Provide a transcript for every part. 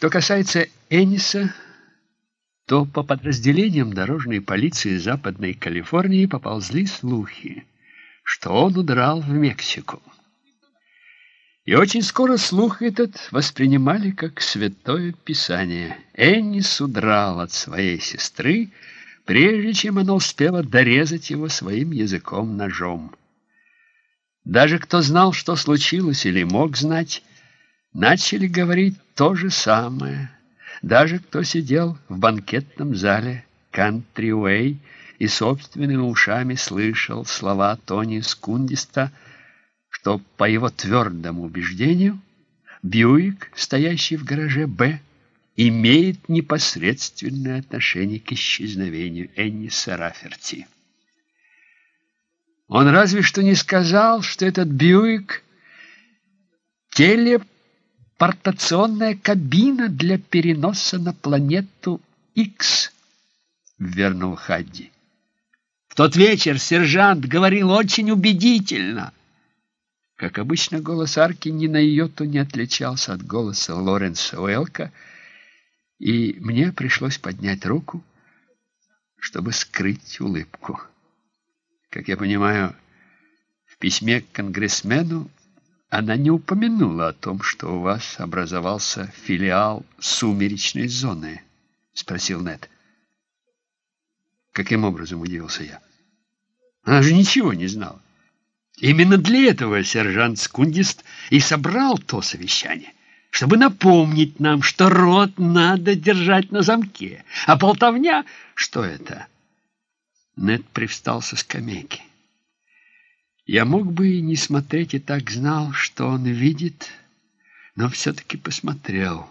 Что касается Эниса, то по подразделениям дорожной полиции Западной Калифорнии поползли слухи, что он удрал в Мексику. И очень скоро слух этот воспринимали как святое писание. Эннис удрал от своей сестры, прежде чем она успела дорезать его своим языком ножом. Даже кто знал, что случилось или мог знать, начали говорить то же самое. Даже кто сидел в банкетном зале «Кантри Уэй» и собственными ушами слышал слова Тони Скундиста, что, по его твердому убеждению, Бьюик, стоящий в гараже «Б», имеет непосредственное отношение к исчезновению Энниса Раферти. Он разве что не сказал, что этот Бьюик — телепортационная кабина для переноса на планету X, вернул Хадди. В тот вечер сержант говорил очень убедительно. Как обычно, голос Арки ни на йоту не отличался от голоса Лоренса Уэлка — и мне пришлось поднять руку, чтобы скрыть улыбку. Как я понимаю, в письме к конгрессмену она не упомянула о том, что у вас образовался филиал сумеречной зоны, спросил Нед. Каким образом удивился я? Она же ничего не знала. Именно для этого сержант Скундист и собрал то совещание чтобы напомнить нам, что рот надо держать на замке, а болтовня — что это? Нед привстал со скамейки. Я мог бы и не смотреть, и так знал, что он видит, но все-таки посмотрел.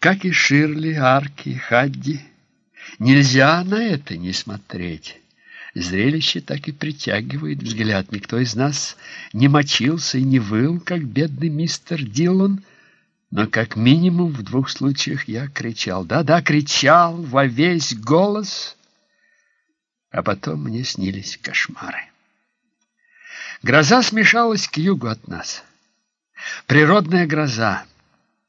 Как и Ширли, Арки, Хадди, нельзя на это не смотреть. Зрелище так и притягивает взгляд. Никто из нас не мочился и не выл, как бедный мистер Дилан, но как минимум в двух случаях я кричал. Да-да, кричал во весь голос, а потом мне снились кошмары. Гроза смешалась к югу от нас. Природная гроза,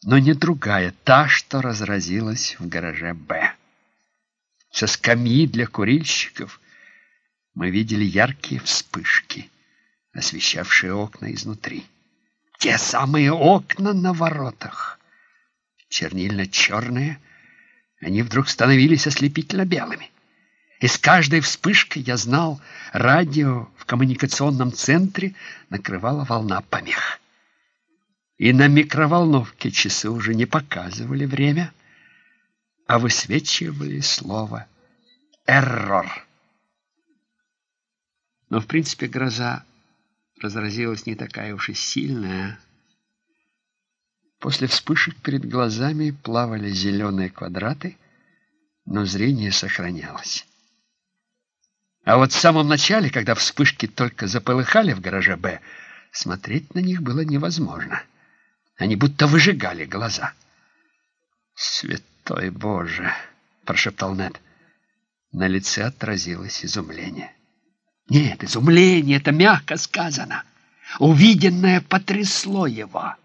но не другая, та, что разразилась в гараже «Б». Со скамьи для курильщиков – мы видели яркие вспышки, освещавшие окна изнутри. Те самые окна на воротах. Чернильно-черные, они вдруг становились ослепительно белыми. И с каждой вспышкой, я знал, радио в коммуникационном центре накрывала волна помех. И на микроволновке часы уже не показывали время, а высвечивали слово «эррор». Но, в принципе, гроза разразилась не такая уж и сильная. После вспышек перед глазами плавали зеленые квадраты, но зрение сохранялось. А вот в самом начале, когда вспышки только заполыхали в гараже «Б», смотреть на них было невозможно. Они будто выжигали глаза. «Святой Боже!» — прошептал Нед. На лице отразилось изумление. Нет, изумление — это мягко сказано. Увиденное потрясло его.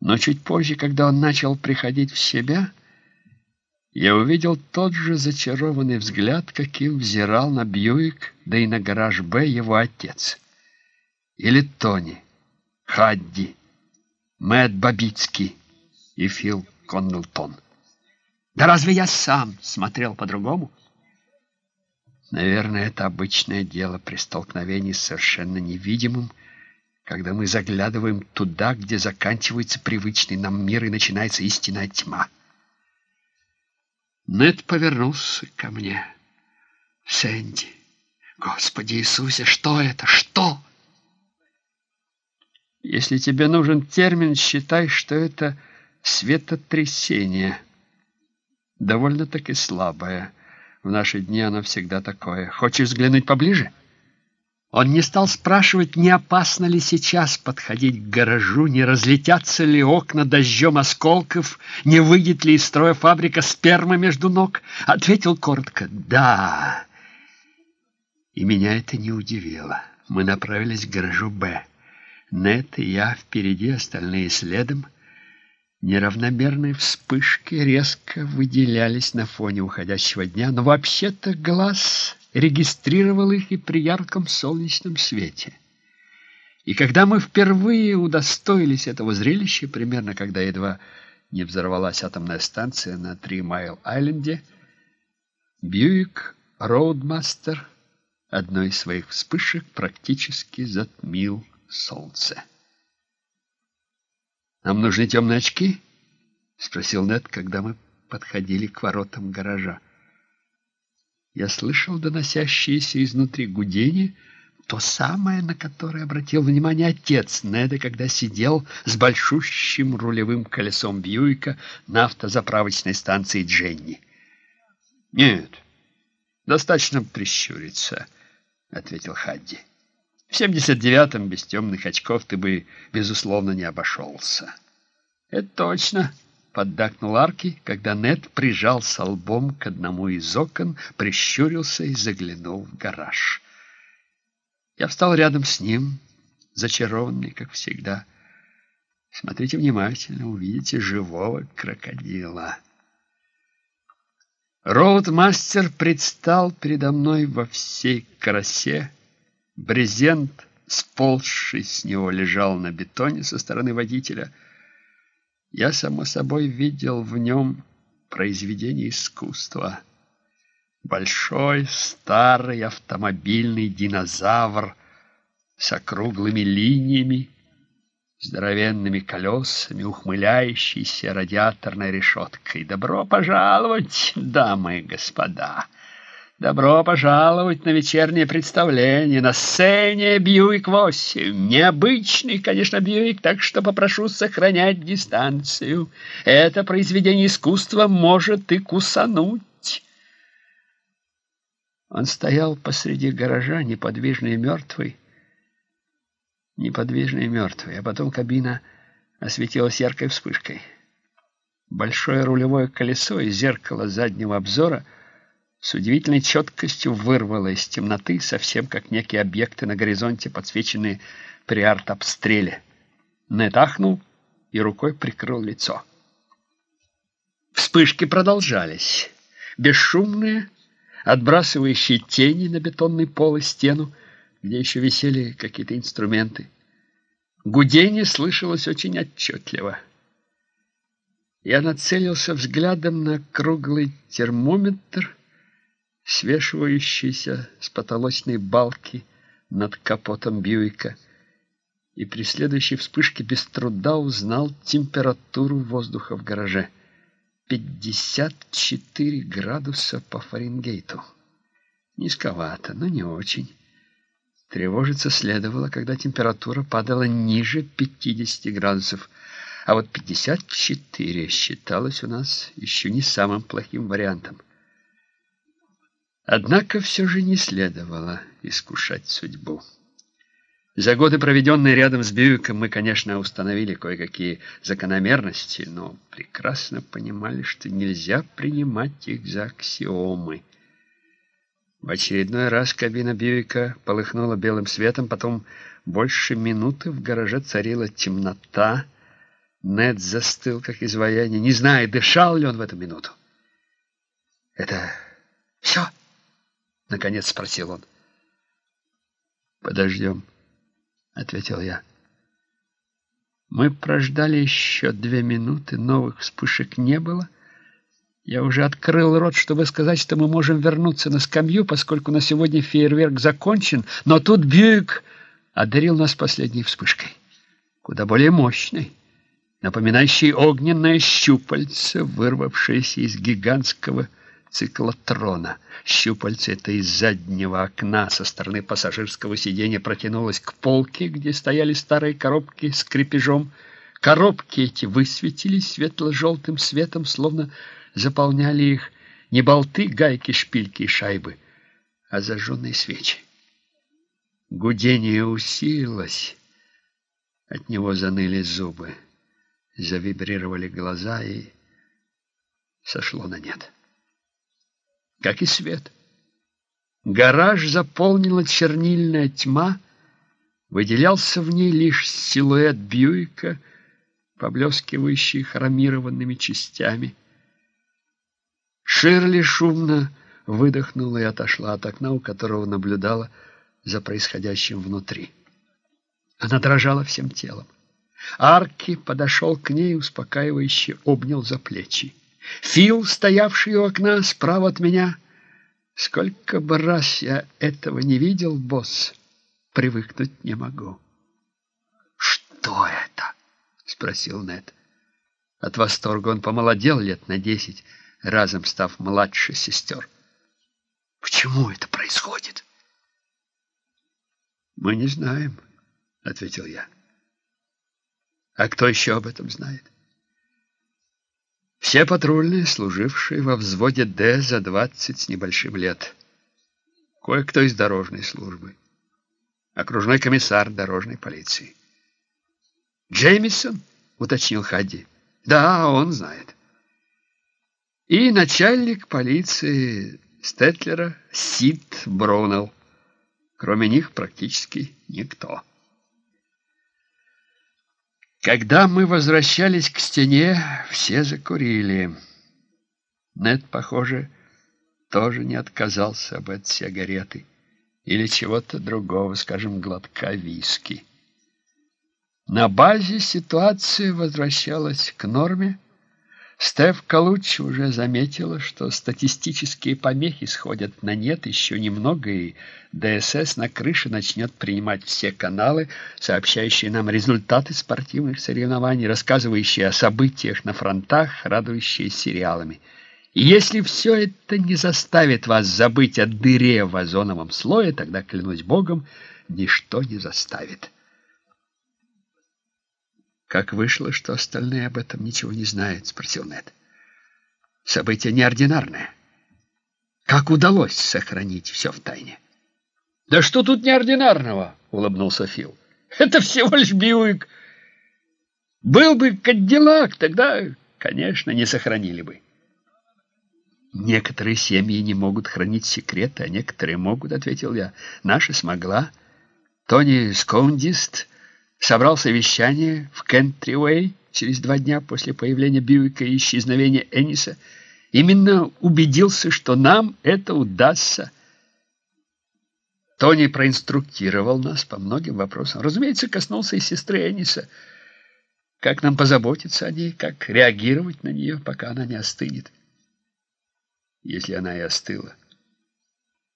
Но чуть позже, когда он начал приходить в себя, я увидел тот же зачарованный взгляд, каким взирал на Бьюик, да и на гараж «Б» его отец. Или Тони, Хадди, Мэтт Бабицкий и Фил Коннелтон. Да разве я сам смотрел по-другому? Наверное, это обычное дело при столкновении с совершенно невидимым, когда мы заглядываем туда, где заканчивается привычный нам мир и начинается истинная тьма. Нед повернулся ко мне. «Сэнди, Господи Иисусе, что это? Что?» Если тебе нужен термин, считай, что это светотрясение. Довольно-таки слабое. В наши дни оно всегда такое. Хочешь взглянуть поближе? Он не стал спрашивать, не опасно ли сейчас подходить к гаражу, не разлетятся ли окна дождем осколков, не выйдет ли из строя фабрика спермы между ног. Ответил коротко «Да». И меня это не удивило. Мы направились к гаражу «Б». Нет и я впереди, остальные следом. Неравномерные вспышки резко выделялись на фоне уходящего дня, но вообще-то глаз регистрировал их и при ярком солнечном свете. И когда мы впервые удостоились этого зрелища, примерно когда едва не взорвалась атомная станция на Три Майл-Айленде, Бьюик Роудмастер одной из своих вспышек практически затмил солнце. «Нам нужны темные очки?» — спросил Нед, когда мы подходили к воротам гаража. Я слышал доносящееся изнутри гудение, то самое, на которое обратил внимание отец Неда, когда сидел с большущим рулевым колесом Бьюика на автозаправочной станции Дженни. «Нет, достаточно прищуриться», — ответил Хадди. «В семьдесят девятом без темных очков ты бы, безусловно, не обошелся». «Это точно», — поддакнул Арки, когда Нед прижался лбом к одному из окон, прищурился и заглянул в гараж. Я встал рядом с ним, зачарованный, как всегда. Смотрите внимательно, увидите живого крокодила. Роудмастер предстал передо мной во всей красе. Брезент, сползший с него, лежал на бетоне со стороны водителя. Я, само собой, видел в нем произведение искусства. Большой, старый автомобильный динозавр с округлыми линиями, здоровенными колесами, ухмыляющейся радиаторной решеткой. Добро пожаловать, дамы и господа! Добро пожаловать на вечернее представление. На сцене Бьюик-8. Необычный, конечно, Бьюик, так что попрошу сохранять дистанцию. Это произведение искусства может и кусануть. Он стоял посреди гаража, неподвижный и мертвый, неподвижный и мертвый, а потом кабина осветилась яркой вспышкой. Большое рулевое колесо и зеркало заднего обзора с удивительной четкостью вырвало из темноты, совсем как некие объекты на горизонте, подсвеченные при арт-обстреле. Нед ахнул и рукой прикрыл лицо. Вспышки продолжались, бесшумные, отбрасывающие тени на бетонный пол и стену, где еще висели какие-то инструменты. Гудение слышалось очень отчетливо. Я нацелился взглядом на круглый термометр, свешивающийся с потолочной балки над капотом Бьюика, и при следующей вспышке без труда узнал температуру воздуха в гараже. 54 градуса по Фаренгейту. Низковато, но не очень. Тревожиться следовало, когда температура падала ниже 50 градусов, а вот 54 считалось у нас еще не самым плохим вариантом. Однако все же не следовало искушать судьбу. За годы, проведенные рядом с Бьюиком, мы, конечно, установили кое-какие закономерности, но прекрасно понимали, что нельзя принимать их за аксиомы. В очередной раз кабина Бьюика полыхнула белым светом, потом больше минуты в гараже царила темнота. Нед застыл, как изваяние, не зная, дышал ли он в эту минуту. «Это все?» — наконец спросил он. «Подождем», — ответил я. Мы прождали еще две минуты, новых вспышек не было — я уже открыл рот, чтобы сказать, что мы можем вернуться на скамью, поскольку на сегодня фейерверк закончен, но тут Бьюик одарил нас последней вспышкой, куда более мощной, напоминающей огненное щупальце, вырвавшееся из гигантского циклотрона. Щупальце это из заднего окна со стороны пассажирского сиденья протянулось к полке, где стояли старые коробки с крепежом. Коробки эти высветились светло-желтым светом, словно заполняли их не болты, гайки, шпильки и шайбы, а зажженные свечи. Гудение усилилось, от него заныли зубы, завибрировали глаза и сошло на нет. Как и свет. Гараж заполнила чернильная тьма, выделялся в ней лишь силуэт Бьюика — поблескивающий хромированными частями. Ширли шумно выдохнула и отошла от окна, у которого наблюдала за происходящим внутри. Она дрожала всем телом. Арки подошел к ней, успокаивающе обнял за плечи. Фил, стоявший у окна справа от меня, сколько бы раз я этого не видел, босс, привыкнуть не могу. «Что это?» — спросил Нед. От восторга он помолодел лет на десять, разом став младше сестер. «Почему это происходит?» «Мы не знаем», — ответил я. «А кто еще об этом знает?» Все патрульные, служившие во взводе «Д» за двадцать с небольшим лет. Кое-кто из дорожной службы. Окружной комиссар дорожной полиции. «Джеймисон?» — уточнил Хадди. «Да, он знает». И начальник полиции Стетлера Сид Броунелл. Кроме них практически никто. Когда мы возвращались к стене, все закурили. Нед, похоже, тоже не отказался бы от сигареты или чего-то другого, скажем, глотка виски. На базе ситуация возвращалась к норме. Стеф Калуч уже заметила, что статистические помехи сходят на нет еще немного, и ДСС на крыше начнет принимать все каналы, сообщающие нам результаты спортивных соревнований, рассказывающие о событиях на фронтах, радующие сериалами. И если все это не заставит вас забыть о дыре в озоновом слое, тогда, клянусь Богом, ничто не заставит. «Как вышло, что остальные об этом ничего не знают?» — спросил Нед. «Событие неординарное. Как удалось сохранить все в тайне?» «Да что тут неординарного?» — улыбнулся Фил. «Это всего лишь Бьюик. Был бы Кадиллак, тогда, конечно, не сохранили бы». «Некоторые семьи не могут хранить секреты, а некоторые могут», — ответил я. «Наша смогла. Тони Скоундист собрал совещание в Кентри-Уэй через два дня после появления Бьюика и исчезновения Энниса. Именно убедился, что нам это удастся. Тони проинструктировал нас по многим вопросам. Разумеется, коснулся и сестры Энниса. Как нам позаботиться о ней, как реагировать на нее, пока она не остынет. Если она и остыла.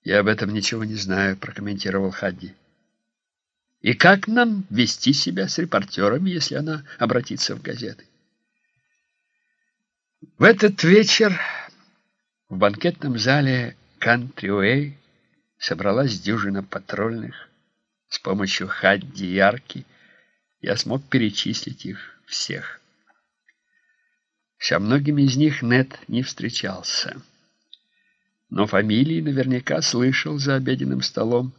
Я об этом ничего не знаю, прокомментировал Хадди. И как нам вести себя с репортерами, если она обратится в газеты? В этот вечер в банкетном зале Кантри-Уэй собралась дюжина патрульных. С помощью Хадди и я смог перечислить их всех. Со многими из них Нет не встречался. Но фамилии наверняка слышал за обеденным столом,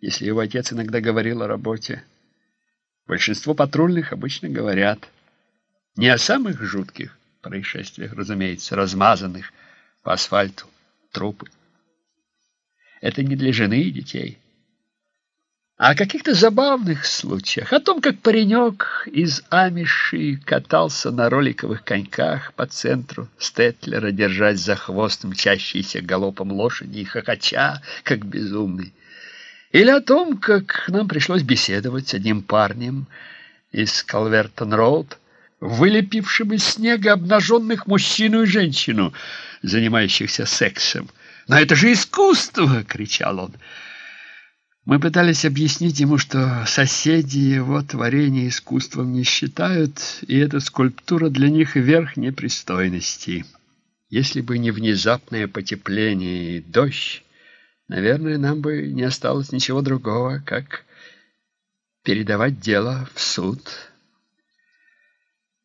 если его отец иногда говорил о работе. Большинство патрульных обычно говорят не о самых жутких происшествиях, разумеется, размазанных по асфальту трупы. Это не для жены и детей. А о каких-то забавных случаях, о том, как паренек из Амиши катался на роликовых коньках по центру Стетлера, держась за хвост мчащейся галопом лошади и хохоча, как безумный. Или о том, как нам пришлось беседовать с одним парнем из Калвертон-Роуд, вылепившим из снега обнаженных мужчину и женщину, занимающихся сексом. «Но это же искусство!» — кричал он. Мы пытались объяснить ему, что соседи его творения искусством не считают, и эта скульптура для них верх непристойности. Если бы не внезапное потепление и дождь, наверное, нам бы не осталось ничего другого, как передавать дело в суд.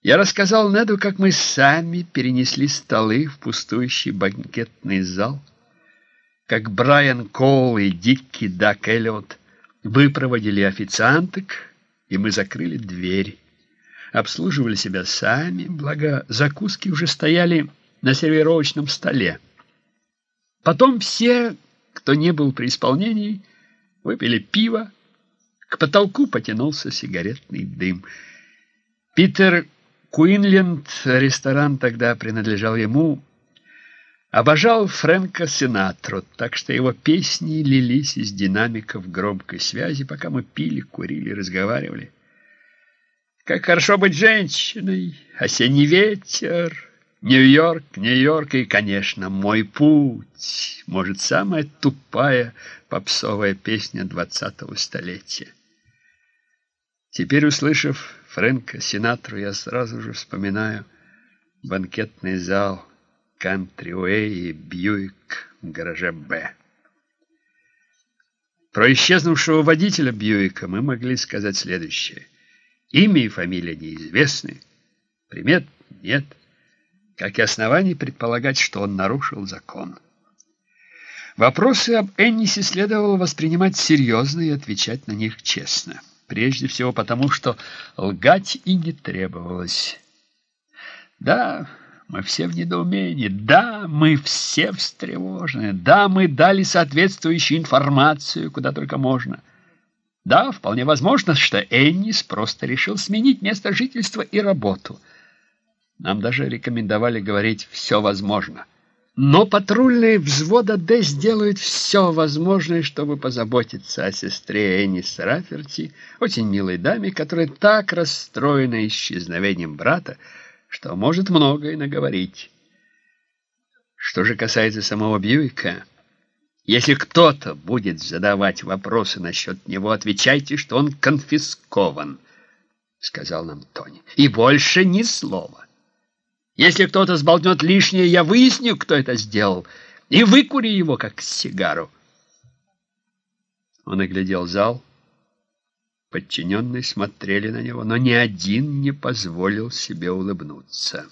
Я рассказал Неду, как мы сами перенесли столы в пустующий банкетный зал, как Брайан Коул и Дикки Дак Эллиот выпроводили официанток, и мы закрыли дверь. Обслуживали себя сами, благо закуски уже стояли на сервировочном столе. Потом все, кто не был при исполнении, выпили пиво, к потолку потянулся сигаретный дым. Питер Куинленд, ресторан тогда принадлежал ему, обожал Фрэнка Синатру, так что его песни лились из динамиков громкой связи, пока мы пили, курили, разговаривали. Как хорошо быть женщиной, осенний ветер, Нью-Йорк, Нью-Йорк и, конечно, мой путь. Может, самая тупая попсовая песня двадцатого столетия. Теперь, услышав Фрэнка Синатру, я сразу же вспоминаю банкетный зал Кантри Уэй и Бьюик в гараже «Б». Про исчезнувшего водителя Бьюика мы могли сказать следующее. Имя и фамилия неизвестны, примет нет, как и оснований предполагать, что он нарушил закон. Вопросы об Эннисе следовало воспринимать серьезно и отвечать на них честно. Прежде всего потому, что лгать и не требовалось. Да, мы все в недоумении. Да, мы все встревожены. Да, мы дали соответствующую информацию, куда только можно. Да, вполне возможно, что Эннис просто решил сменить место жительства и работу. Нам даже рекомендовали говорить «все возможно». Но патрульные взвода Д сделают все возможное, чтобы позаботиться о сестре Эннис Раферти, очень милой даме, которая так расстроена исчезновением брата, что может многое наговорить. Что же касается самого Бьюика... Если кто-то будет задавать вопросы насчет него, отвечайте, что он конфискован, — сказал нам Тони. И больше ни слова. Если кто-то сболтнет лишнее, я выясню, кто это сделал, и выкури его, как сигару. Он оглядел зал. Подчиненные смотрели на него, но ни один не позволил себе улыбнуться.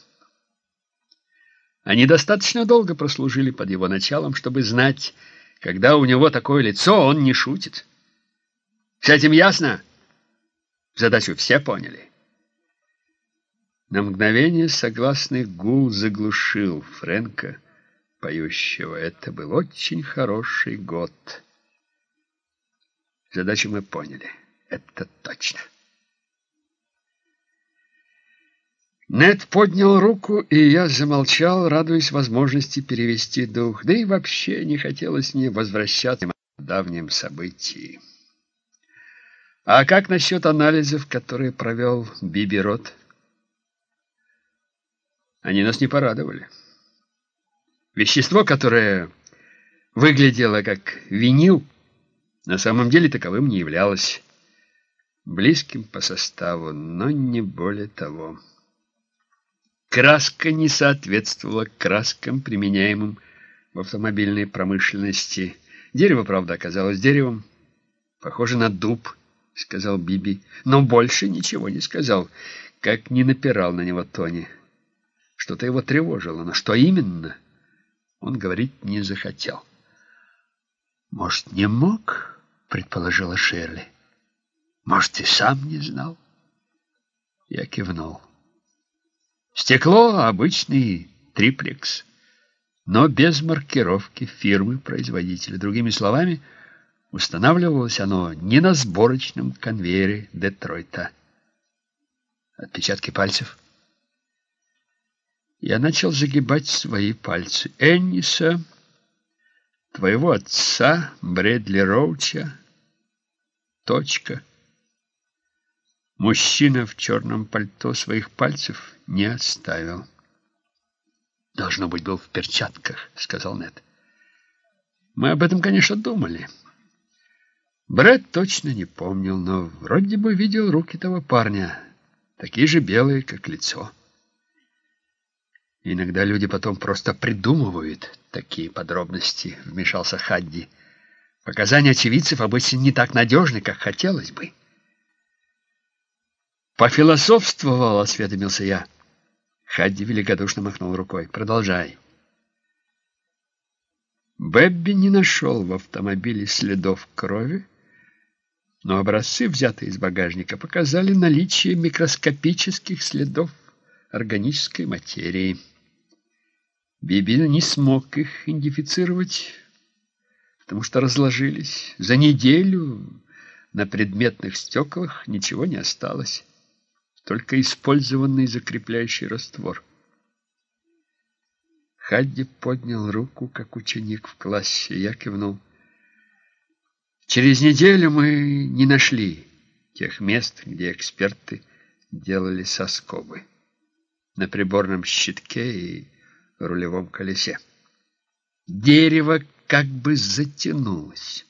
Они достаточно долго прослужили под его началом, чтобы знать, когда у него такое лицо, он не шутит. С этим ясно? Задачу все поняли. На мгновение согласный гул заглушил Фрэнка, поющего. Это был очень хороший год. Задачу мы поняли. Это точно. Нед поднял руку, и я замолчал, радуясь возможности перевести дух. Да и вообще не хотелось мне возвращаться к давним событиям. А как насчет анализов, которые провел Биби Рот? Они нас не порадовали. Вещество, которое выглядело как винил, на самом деле таковым не являлось. Близким по составу, но не более того. Краска не соответствовала краскам, применяемым в автомобильной промышленности. Дерево, правда, оказалось деревом. Похоже на дуб, сказал Биби, но больше ничего не сказал, как не напирал на него Тони. Что-то его тревожило, но что именно, он говорить не захотел. «Может, не мог?» — предположила Шерли. «Может, и сам не знал?» Я кивнул. Стекло — обычный триплекс, но без маркировки фирмы-производителя. Другими словами, устанавливалось оно не на сборочном конвейере Детройта. Отпечатки пальцев. Я начал загибать свои пальцы. Энниса, твоего отца, Брэдли Роуча, точка. Мужчина в черном пальто своих пальцев не оставил. «Должно быть, был в перчатках», — сказал Нед. «Мы об этом, конечно, думали». Брэд точно не помнил, но вроде бы видел руки того парня, такие же белые, как лицо. Иногда люди потом просто придумывают такие подробности, вмешался Хадди. Показания очевидцев обычно не так надежны, как хотелось бы. Пофилософствовал, осведомился я. Хадди великодушно махнул рукой. Продолжай. Бэбби не нашел в автомобиле следов крови, но образцы, взятые из багажника, показали наличие микроскопических следов органической материи. Бибина не смог их идентифицировать, потому что разложились. За неделю на предметных стеклах ничего не осталось. только использованный закрепляющий раствор. Хадди поднял руку, как ученик в классе. Я кивнул. Через неделю мы не нашли тех мест, где эксперты делали соскобы. На приборном щитке и рулевом колесе. Дерево как бы затянулось.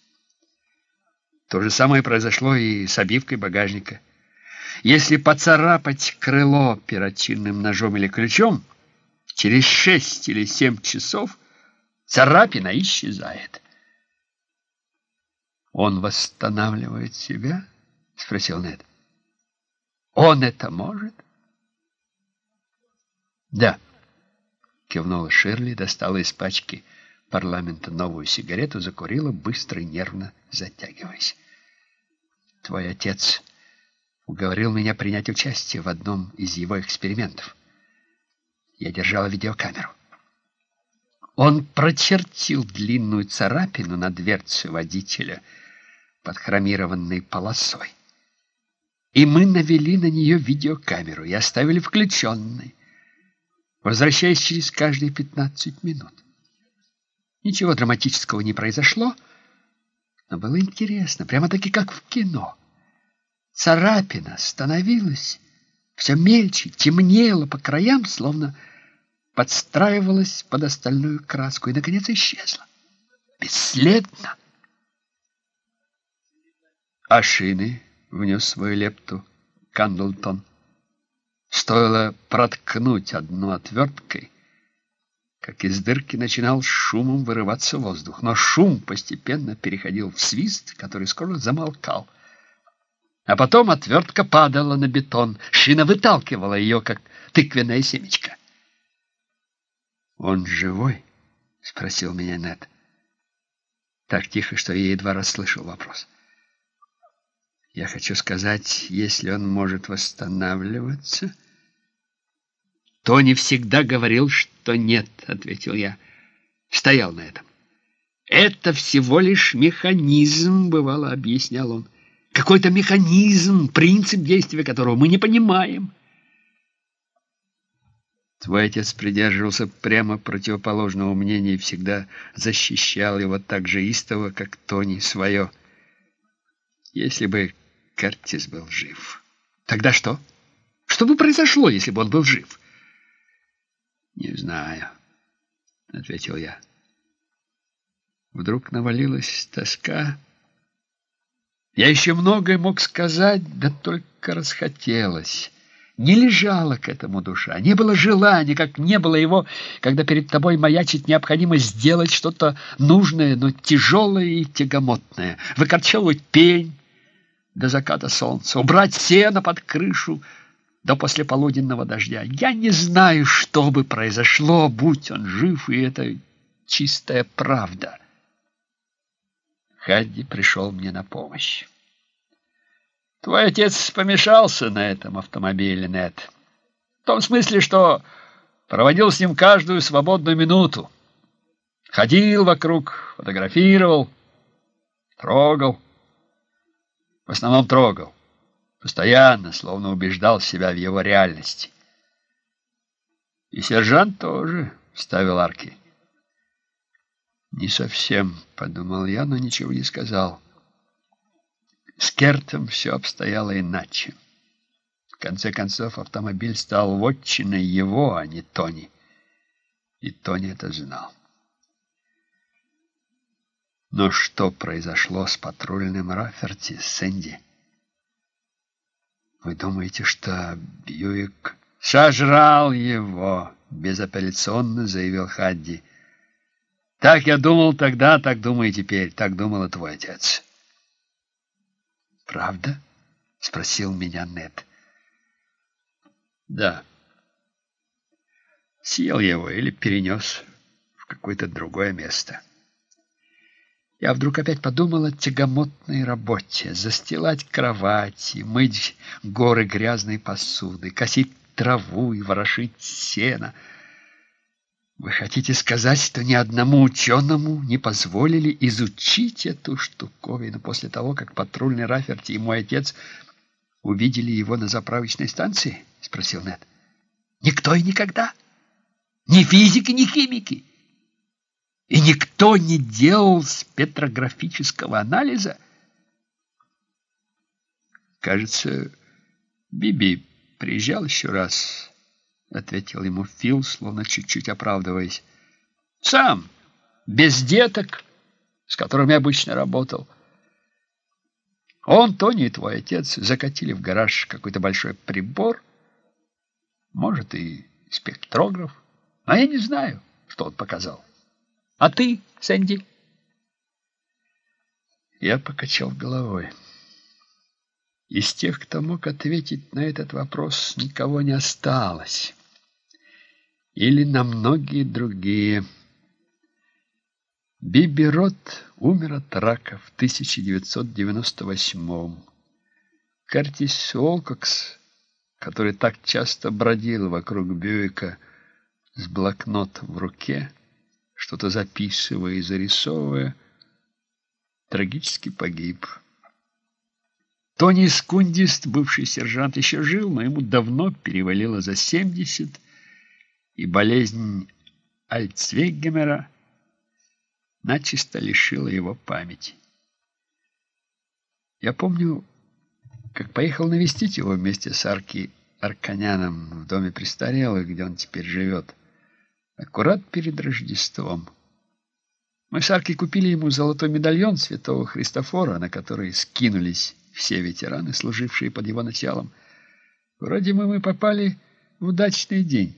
То же самое произошло и с обивкой багажника. Если поцарапать крыло перочинным ножом или ключом, через шесть или семь часов царапина исчезает. «Он восстанавливает себя?» — спросил Нед. «Он это может?» «Да», — кивнула Ширли, достала из пачки парламента новую сигарету, закурила, быстро и нервно затягиваясь. «Твой отец...» уговорил меня принять участие в одном из его экспериментов. Я держала видеокамеру. Он прочертил длинную царапину на дверце водителя под хромированной полосой. И мы навели на нее видеокамеру и оставили включенной, возвращаясь через каждые 15 минут. Ничего драматического не произошло, но было интересно, прямо-таки как в кино. Царапина становилась все мельче, темнела по краям, словно подстраивалась под остальную краску и, наконец, исчезла. Бесследно. А шины внес свою лепту Кандлтон. Стоило проткнуть одну отверткой, как из дырки начинал шумом вырываться воздух. Но шум постепенно переходил в свист, который скоро замолкал. А потом отвертка падала на бетон. Шина выталкивала ее, как тыквенная семечка. «Он живой?» — спросил меня Нед. Так тихо, что я едва расслышал вопрос. «Я хочу сказать, если он может восстанавливаться...» «Тони всегда говорил, что нет», — ответил я. Стоял на этом. «Это всего лишь механизм», — бывало, объяснял он какой-то механизм, принцип действия которого мы не понимаем. Твой отец придерживался прямо противоположного мнения и всегда защищал его так же истово, как Тони свое. Если бы Кертис был жив. Тогда что? Что бы произошло, если бы он был жив? Не знаю, ответил я. Вдруг навалилась тоска, я еще многое мог сказать, да только расхотелось. Не лежала к этому душа, не было желания, как не было его, когда перед тобой маячит необходимость сделать что-то нужное, но тяжелое и тягомотное. Выкорчевывать пень до заката солнца, убрать сено под крышу до послеполуденного дождя. Я не знаю, что бы произошло, будь он жив, и это чистая правда. Хадди пришел мне на помощь. Твой отец помешался на этом автомобиле, Нет. В том смысле, что проводил с ним каждую свободную минуту. Ходил вокруг, фотографировал, трогал. В основном трогал. Постоянно, словно убеждал себя в его реальности. И сержант тоже ставил арки. «Не совсем», — подумал я, но ничего не сказал. С Кертом все обстояло иначе. В конце концов, автомобиль стал вотчиной его, а не Тони. И Тони это знал. Но что произошло с патрульным Раферти, Сэнди? Вы думаете, что Бьюик сожрал его? Безапелляционно заявил Хадди. Так я думал тогда, так думаю теперь. Так думал и твой отец. Правда? Спросил меня Нед. Да. Съел его или перенес в какое-то другое место. Я вдруг опять подумал о тягомотной работе. Застилать кровати, мыть горы грязной посуды, косить траву и ворошить сено — вы хотите сказать, что ни одному ученому не позволили изучить эту штуковину после того, как патрульный Раферти и мой отец увидели его на заправочной станции?» — спросил Нед. «Никто и никогда. Ни физики, ни химики. И никто не делал спектрографического анализа?» «Кажется, Биби приезжал еще раз», — ответил ему Фил, словно чуть-чуть оправдываясь. «Сам, без деток, с которыми обычно работал». Он, Тони и твой отец закатили в гараж какой-то большой прибор, может, и спектрограф, а я не знаю, что он показал. А ты, Сэнди? Я покачал головой. Из тех, кто мог ответить на этот вопрос, никого не осталось. Или на многие другие Биби Рот умер от рака в 1998-м. Кертис Уолкокс, который так часто бродил вокруг Бьюика с блокнотом в руке, что-то записывая и зарисовывая, трагически погиб. Тони Скундист, бывший сержант, еще жил, но ему давно перевалило за 70, и болезнь Альцвейгемера – начисто лишила его памяти. Я помню, как поехал навестить его вместе с Арки Арканяном в доме престарелых, где он теперь живет, аккурат перед Рождеством. Мы с Арки купили ему золотой медальон святого Христофора, на который скинулись все ветераны, служившие под его началом. Вроде бы мы попали в удачный день.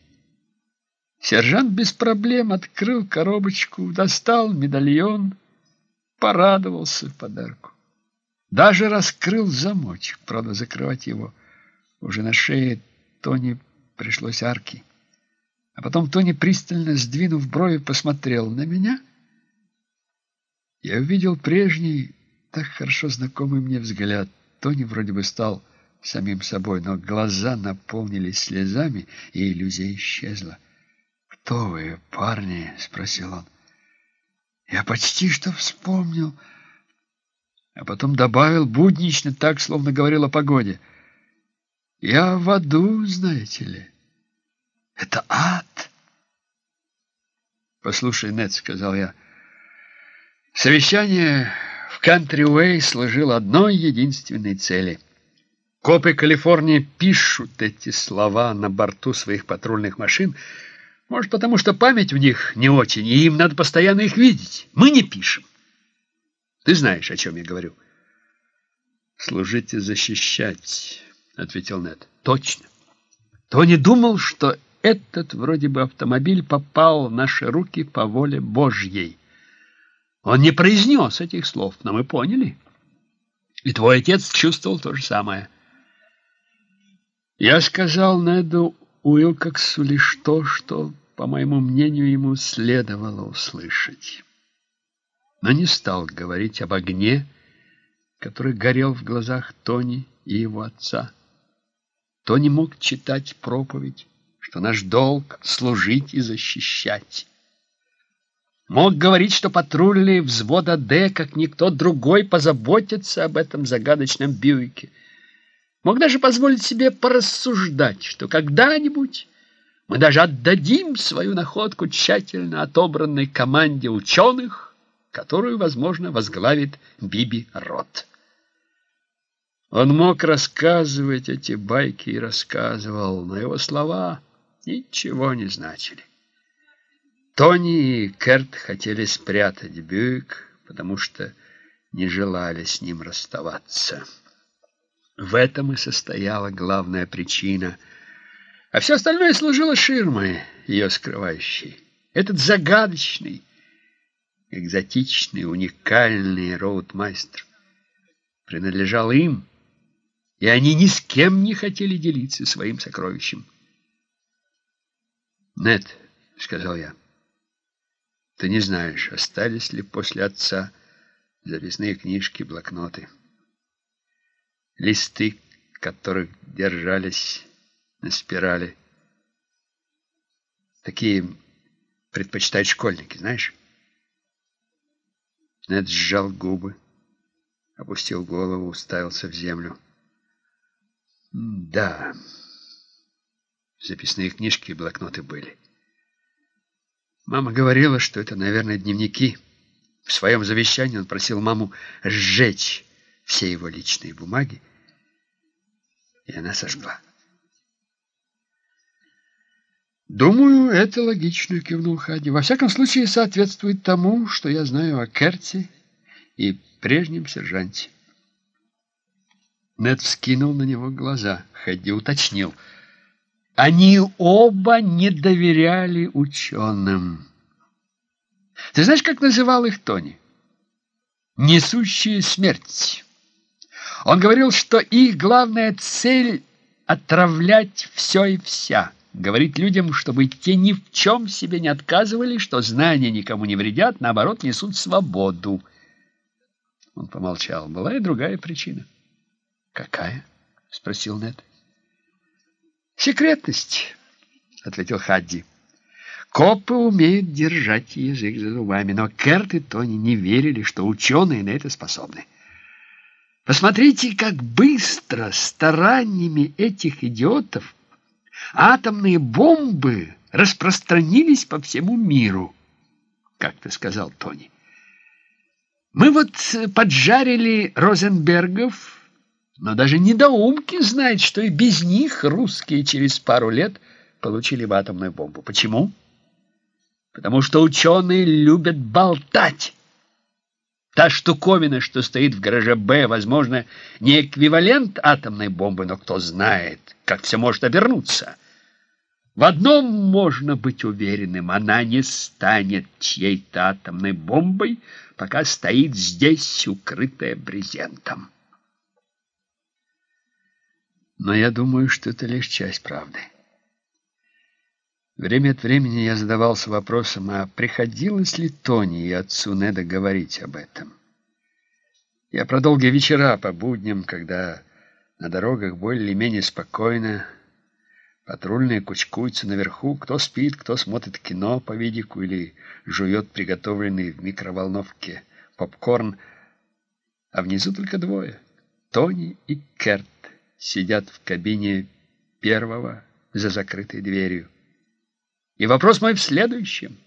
Сержант без проблем открыл коробочку, достал медальон, порадовался подарку. Даже раскрыл замочек, правда, закрывать его уже на шее Тони пришлось арки. А потом Тони, пристально сдвинув брови, посмотрел на меня. Я увидел прежний, так хорошо знакомый мне взгляд. Тони вроде бы стал самим собой, но глаза наполнились слезами, и иллюзия исчезла. «Кто вы, парни?» — спросил он. «Я почти что вспомнил». А потом добавил буднично, так, словно говорил о погоде. «Я в аду, знаете ли. Это ад». «Послушай, Нед», — сказал я, — «совещание в Кантри-Уэй служило одной единственной цели». Копы Калифорнии пишут эти слова на борту своих патрульных машин — может, потому что память в них не очень, и им надо постоянно их видеть. Мы не пишем. Ты знаешь, о чем я говорю. «Служить и защищать», — ответил Нед. «Точно. Тони думал, что этот вроде бы автомобиль попал в наши руки по воле Божьей. Он не произнес этих слов, но мы поняли. И твой отец чувствовал то же самое». Я сказал Неду Уилкоксу лишь то, что по моему мнению, ему следовало услышать. Но не стал говорить об огне, который горел в глазах Тони и его отца. Тони мог читать проповедь, что наш долг — служить и защищать. Мог говорить, что патрульные взвода «Д», как никто другой, позаботятся об этом загадочном Бьюике. Мог даже позволить себе порассуждать, что когда-нибудь мы даже отдадим свою находку тщательно отобранной команде ученых, которую, возможно, возглавит Биби Рот. Он мог рассказывать эти байки и рассказывал, но его слова ничего не значили. Тони и Керт хотели спрятать Бьюик, потому что не желали с ним расставаться. В этом и состояла главная причина – а все остальное служило ширмой, ее скрывающей. Этот загадочный, экзотичный, уникальный роудмайстер принадлежал им, и они ни с кем не хотели делиться своим сокровищем. «Нет», — сказал я, — «ты не знаешь, остались ли после отца записные книжки, блокноты, листы, которых держались на спирали. Такие предпочитают школьники, знаешь? Нед сжал губы, опустил голову, уставился в землю. Да, записные книжки и блокноты были. Мама говорила, что это, наверное, дневники. В своем завещании он просил маму сжечь все его личные бумаги, и она сожгла. «Думаю, это логично», — кивнул Хади. «Во всяком случае, соответствует тому, что я знаю о Керте и прежнем сержанте». Нед вскинул на него глаза. Хади уточнил. «Они оба не доверяли ученым». «Ты знаешь, как называл их Тони?» «Несущие смерть». Он говорил, что их главная цель — отравлять все и вся. Говорит людям, чтобы те ни в чем себе не отказывали, что знания никому не вредят, наоборот, несут свободу. Он помолчал. Была и другая причина. «Какая?» — спросил Нед. «Секретность», — ответил Хадди. Копы умеют держать язык за зубами, но Керт и Тони не верили, что ученые на это способны. Посмотрите, как быстро стараниями этих идиотов атомные бомбы распространились по всему миру, как-то сказал Тони. Мы вот поджарили Розенбергов, но даже недоумки знают, что и без них русские через пару лет получили бы атомную бомбу. Почему? Потому что ученые любят болтать. Та штуковина, что стоит в гараже «Б», возможно, не эквивалент атомной бомбы, но кто знает, как все может обернуться. В одном можно быть уверенным, она не станет чьей-то атомной бомбой, пока стоит здесь, укрытая брезентом. Но я думаю, что это лишь часть правды. Время от времени я задавался вопросом, а приходилось ли Тони и отцу Неда говорить об этом? Я про долгие вечера по будням, когда на дорогах более-менее спокойно, патрульные кучкуются наверху, кто спит, кто смотрит кино по видику или жует приготовленный в микроволновке попкорн, а внизу только двое — Тони и Керт сидят в кабине первого за закрытой дверью. И вопрос мой в следующем.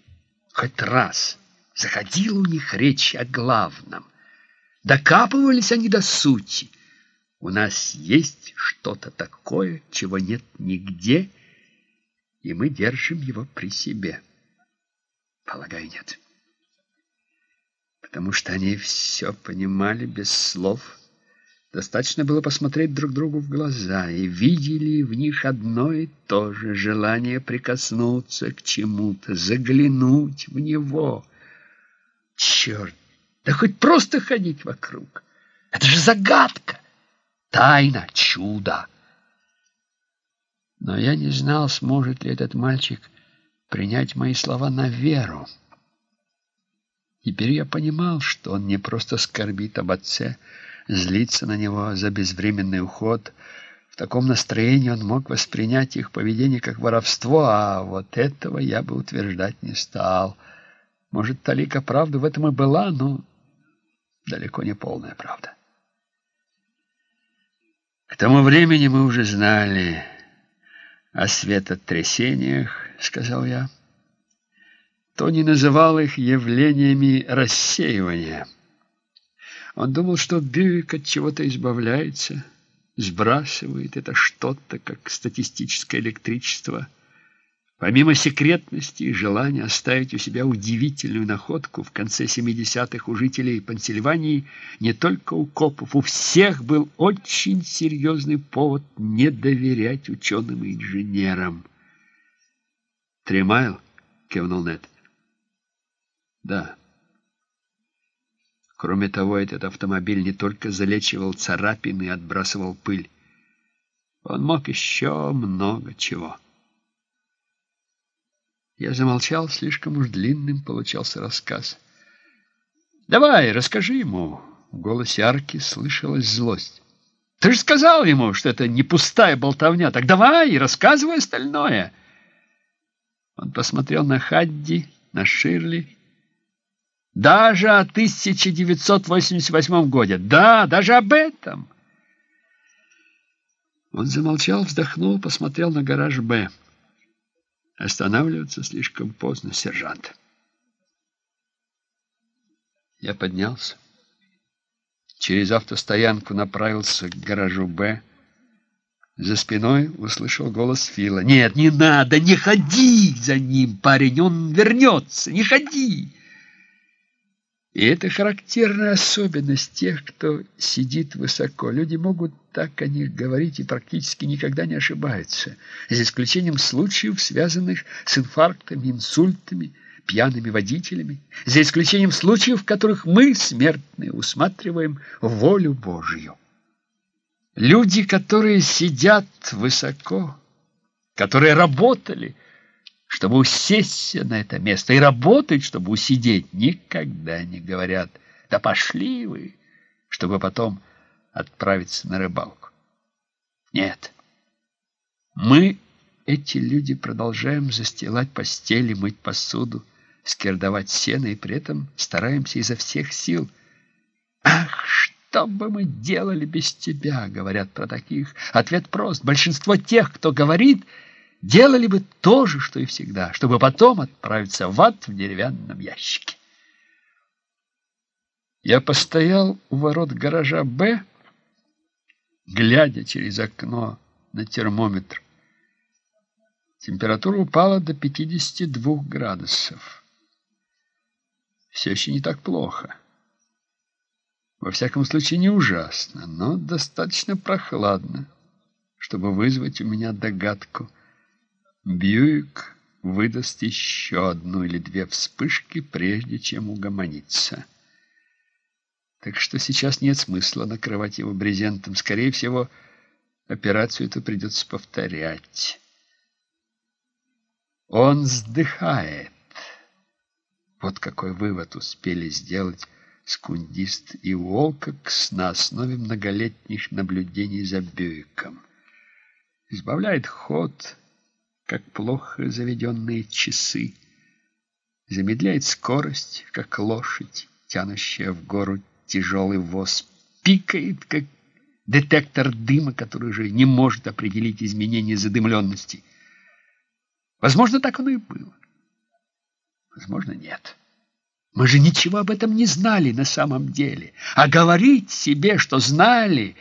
Хоть раз заходила у них речь о главном. Докапывались они до сути. У нас есть что-то такое, чего нет нигде, и мы держим его при себе. Полагаю, нет. Потому что они все понимали без слов, Достаточно было посмотреть друг другу в глаза, и видели в них одно и то же желание прикоснуться к чему-то, заглянуть в него. Черт, да хоть просто ходить вокруг. Это же загадка, тайна, чудо. Но я не знал, сможет ли этот мальчик принять мои слова на веру. Теперь я понимал, что он не просто скорбит об отце, злиться на него за безвременный уход. В таком настроении он мог воспринять их поведение как воровство, а вот этого я бы утверждать не стал. Может, талика правда в этом и была, но далеко не полная правда. К тому времени мы уже знали о светотрясениях, сказал я. Тони называл их явлениями рассеивания. Он думал, что Бьюик от чего-то избавляется, сбрасывает это что-то, как статистическое электричество. Помимо секретности и желания оставить у себя удивительную находку, в конце 70-х у жителей Пенсильвании, не только у копов, у всех был очень серьезный повод не доверять ученым и инженерам. «Тремайл?» — кивнул Нед. «Да». Кроме того, этот автомобиль не только залечивал царапины и отбрасывал пыль. Он мог еще много чего. Я замолчал, слишком уж длинным получался рассказ. «Давай, расскажи ему!» В голосе Арки слышалась злость. «Ты же сказал ему, что это не пустая болтовня. Так давай, рассказывай остальное!» Он посмотрел на Хадди, на Ширли, даже о 1988 году. Да, даже об этом. Он замолчал, вздохнул, посмотрел на гараж «Б». Останавливаться слишком поздно, сержант. Я поднялся. Через автостоянку направился к гаражу «Б». За спиной услышал голос Фила. «Нет, не надо, не ходи за ним, парень, он вернется, не ходи!» И это характерная особенность тех, кто сидит высоко. Люди могут так о них говорить и практически никогда не ошибаются, за исключением случаев, связанных с инфарктами, инсультами, пьяными водителями, за исключением случаев, в которых мы, смертные, усматриваем волю Божью. Люди, которые сидят высоко, которые работали, чтобы усесться на это место, и работать, чтобы усидеть, никогда не говорят «да пошли вы», чтобы потом отправиться на рыбалку. Нет. Мы, эти люди, продолжаем застилать постели, мыть посуду, скирдовать сено и при этом стараемся изо всех сил. Ах, что бы мы делали без тебя, говорят про таких. Ответ прост. Большинство тех, кто говорит, делали бы то же, что и всегда, чтобы потом отправиться в ад в деревянном ящике. Я постоял у ворот гаража «Б», глядя через окно на термометр. Температура упала до 52 градусов. Все еще не так плохо. Во всяком случае, не ужасно, но достаточно прохладно, чтобы вызвать у меня догадку. Бьюик выдаст еще одну или две вспышки, прежде чем угомониться. Так что сейчас нет смысла накрывать его брезентом. Скорее всего, операцию эту придется повторять. Он вздыхает. Вот какой вывод успели сделать скундист и Уолкокс на основе многолетних наблюдений за Бьюиком. Избавляет ход, как плохо заведенные часы. Замедляет скорость, как лошадь, тянущая в гору тяжелый воз пикает, как детектор дыма, который же не может определить изменения задымленности. Возможно, так оно и было. Возможно, нет. Мы же ничего об этом не знали на самом деле. А говорить себе, что знали,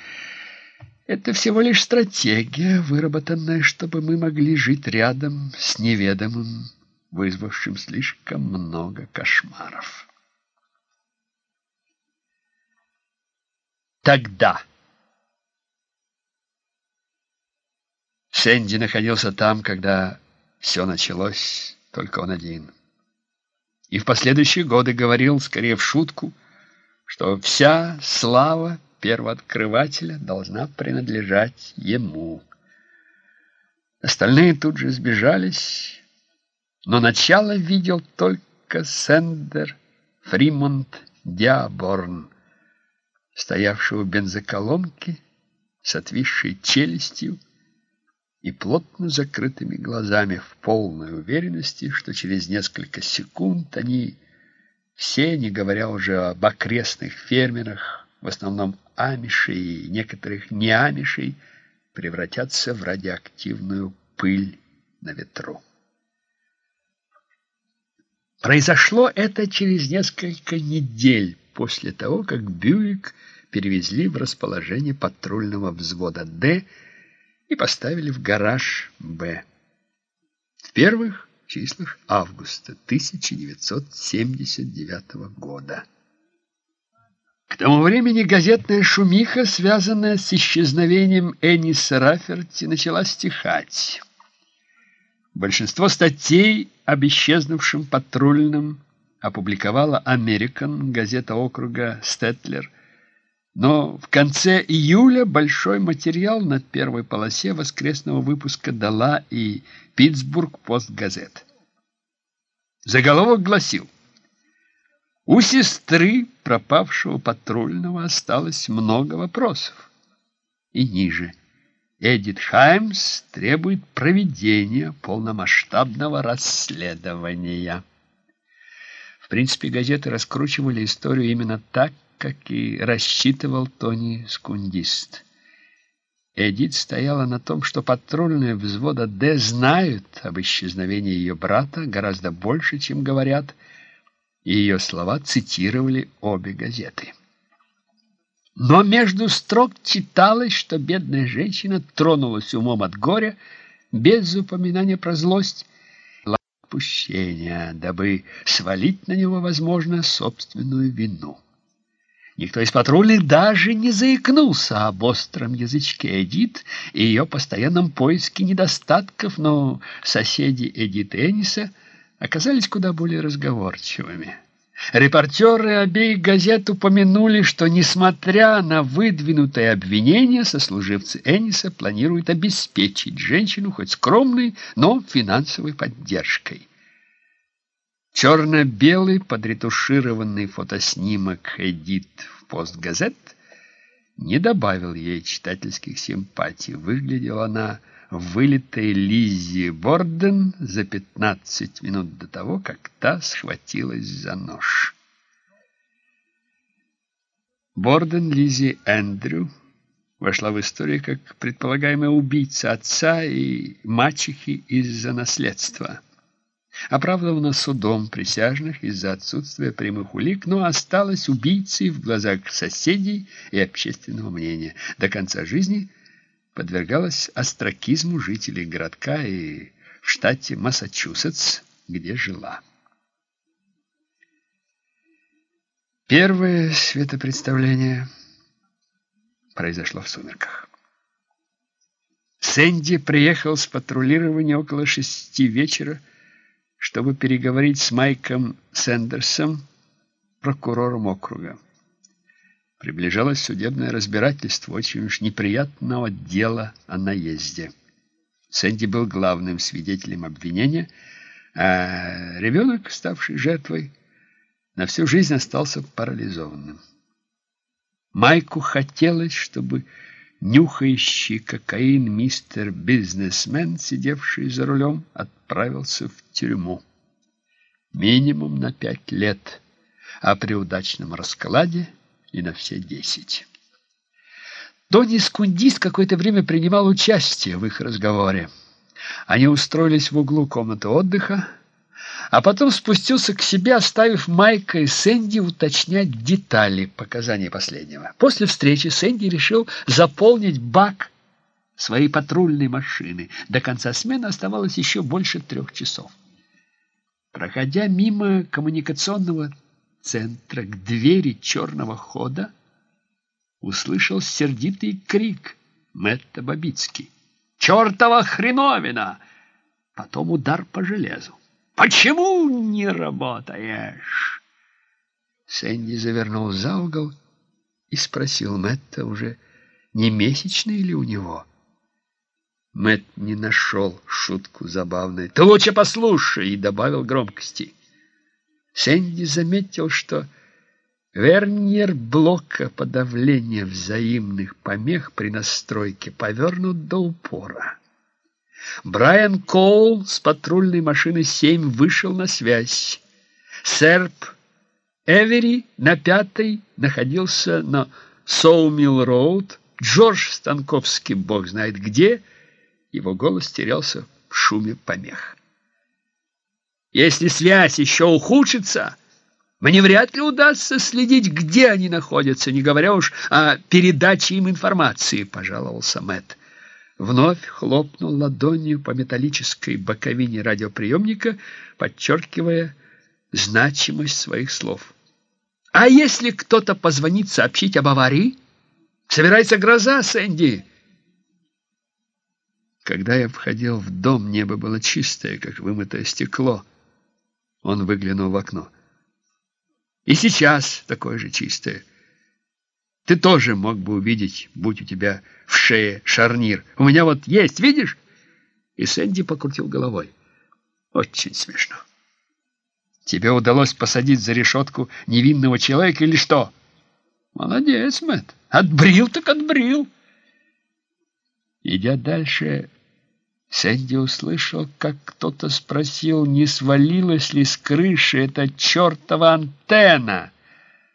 это всего лишь стратегия, выработанная, чтобы мы могли жить рядом с неведомым, вызвавшим слишком много кошмаров. тогда. Сэнди находился там, когда все началось, только он один. И в последующие годы говорил, скорее в шутку, что вся слава первооткрывателя должна принадлежать ему. Остальные тут же сбежались, но начало видел только Сендер Фримонт Диаборн, стоявшего у бензоколонки с отвисшей челюстью и плотно закрытыми глазами в полной уверенности, что через несколько секунд они все, не говоря уже об окрестных фермерах, в основном амишей и некоторых неамишей, превратятся в радиоактивную пыль на ветру. Произошло это через несколько недель после того, как Бьюик перевезли в расположение патрульного взвода «Д» и поставили в гараж «Б». В первых числах августа 1979 года. К тому времени газетная шумиха, связанная с исчезновением Энниса Раферти, начала стихать. Большинство статей об исчезнувшем патрульном опубликовала «Американ», газета округа «Стетлер», но в конце июля большой материал на первой полосе воскресного выпуска дала и «Питтсбург Пост-Газет». Заголовок гласил «У сестры пропавшего патрульного осталось много вопросов». И ниже Эдит Хаймс требует проведения полномасштабного расследования. В принципе, газеты раскручивали историю именно так, как и рассчитывал Тони Скундист. Эдит стояла на том, что патрульные взвода Д знают об исчезновении ее брата гораздо больше, чем говорят, и ее слова цитировали обе газеты. Но между строк читалось, что бедная женщина тронулась умом от горя, без упоминания про злость, отпущения, дабы свалить на него, возможно, собственную вину. Никто из патрульных даже не заикнулся об остром язычке Эдит и ее постоянном поиске недостатков, но соседи Эдит Эниса оказались куда более разговорчивыми. Репортеры обеих газет упомянули, что, несмотря на выдвинутые обвинения, сослуживцы Эниса планируют обеспечить женщину хоть скромной, но финансовой поддержкой. Черно-белый подретушированный фотоснимок Эдит в постгазет не добавил ей читательских симпатий. Выглядела она вылитой Лиззи Борден за 15 минут до того, как та схватилась за нож. Борден Лиззи Эндрю вошла в историю как предполагаемая убийца отца и мачехи из-за наследства оправдана судом присяжных из-за отсутствия прямых улик, но осталась убийцей в глазах соседей и общественного мнения. До конца жизни подвергалась остракизму жителей городка и в штате Массачусетс, где жила. Первое светопредставление произошло в сумерках. Сэнди приехал с патрулирования около шести вечера, чтобы переговорить с Майком Сэндерсом, прокурором округа. Приближалось судебное разбирательство очень уж неприятного дела о наезде. Сэнди был главным свидетелем обвинения, а ребенок, ставший жертвой, на всю жизнь остался парализованным. Майку хотелось, чтобы нюхающий кокаин мистер-бизнесмен, сидевший за рулем, отправился в тюрьму. Минимум на пять лет, а при удачном раскладе и на все десять. Тони Скундис какое-то время принимал участие в их разговоре. Они устроились в углу комнаты отдыха, а потом спустился к себе, оставив Майка и Сэнди уточнять детали показаний последнего. После встречи Сэнди решил заполнить бак своей патрульной машины. До конца смены оставалось еще больше трех часов. Проходя мимо коммуникационного центра к двери черного хода, услышал сердитый крик Мэтта Бабицки. «Чертова хреновина!» Потом удар по железу. Почему не работаешь? Сэнди завернул за угол и спросил Мэтта, уже не месячный ли у него. Мэтт не нашел шутку забавной. «Ты лучше послушай!» и добавил громкости. Сэнди заметил, что верньер блока подавления взаимных помех при настройке повернут до упора. Брайан Коул с патрульной машины 7 вышел на связь. Серп Эвери на пятой находился на Соумилл-Роуд. Джордж Станковский, бог знает где, его голос терялся в шуме помех. Если связь еще ухудшится, мне вряд ли удастся следить, где они находятся, не говоря уж о передаче им информации, пожаловался Мэтт вновь хлопнул ладонью по металлической боковине радиоприемника, подчеркивая значимость своих слов. «А если кто-то позвонит сообщить об аварии? Собирается гроза, Сэнди!» Когда я входил в дом, небо было чистое, как вымытое стекло. Он выглянул в окно. И сейчас такое же чистое. Ты тоже мог бы увидеть, будь у тебя в шее шарнир. У меня вот есть, видишь?» И Сэнди покрутил головой. «Очень смешно. Тебе удалось посадить за решетку невинного человека или что?» «Молодец, Мэтт. Отбрил так отбрил». Идя дальше, Сэнди услышал, как кто-то спросил, не свалилась ли с крыши эта чертова антенна.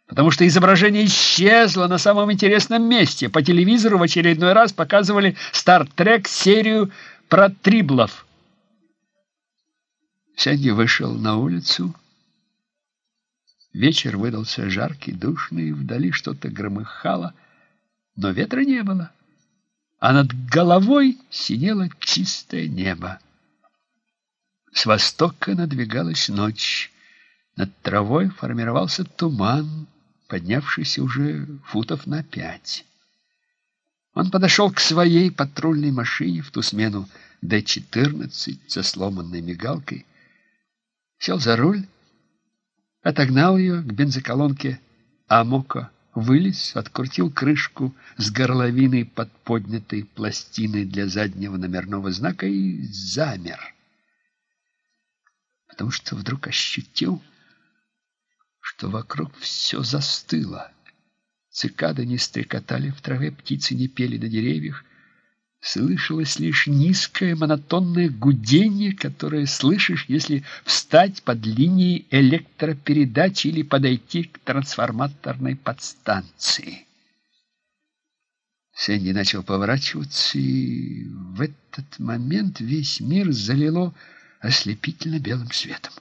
потому что изображение исчезло на самом интересном месте. По телевизору в очередной раз показывали «Стартрек» серию про триблов. Сэнди вышел на улицу. Вечер выдался жаркий, душный, вдали что-то громыхало, но ветра не было, а над головой синело чистое небо. С востока надвигалась ночь, над травой формировался туман, поднявшийся уже футов на пять. Он подошел к своей патрульной машине в ту смену Д-14 со сломанной мигалкой, сел за руль, отогнал ее к бензоколонке Амоко, вылез, открутил крышку с горловиной под поднятой пластиной для заднего номерного знака и замер. Потому что вдруг ощутил, что вокруг все застыло. Цикады не стрекотали в траве, птицы не пели на деревьях. Слышалось лишь низкое монотонное гудение, которое слышишь, если встать под линией электропередачи или подойти к трансформаторной подстанции. Сэнди начал поворачиваться, и в этот момент весь мир залило ослепительно белым светом.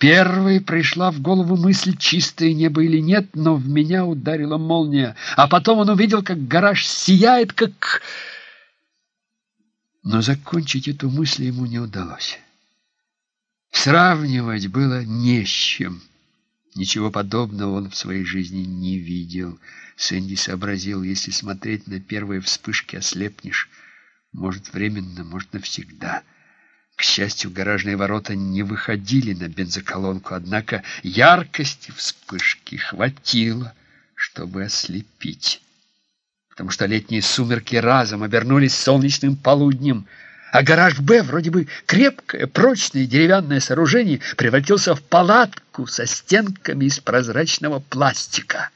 Первой пришла в голову мысль, чистое небо или нет, но в меня ударила молния. А потом он увидел, как гараж сияет, как... Но закончить эту мысль ему не удалось. Сравнивать было не с чем. Ничего подобного он в своей жизни не видел. Сэнди сообразил, если смотреть на первые вспышки, ослепнешь. Может, временно, может, навсегда. К счастью, гаражные ворота не выходили на бензоколонку, однако яркости вспышки хватило, чтобы ослепить. Потому что летние сумерки разом обернулись солнечным полуднем, а гараж «Б», вроде бы крепкое, прочное деревянное сооружение, превратился в палатку со стенками из прозрачного пластика.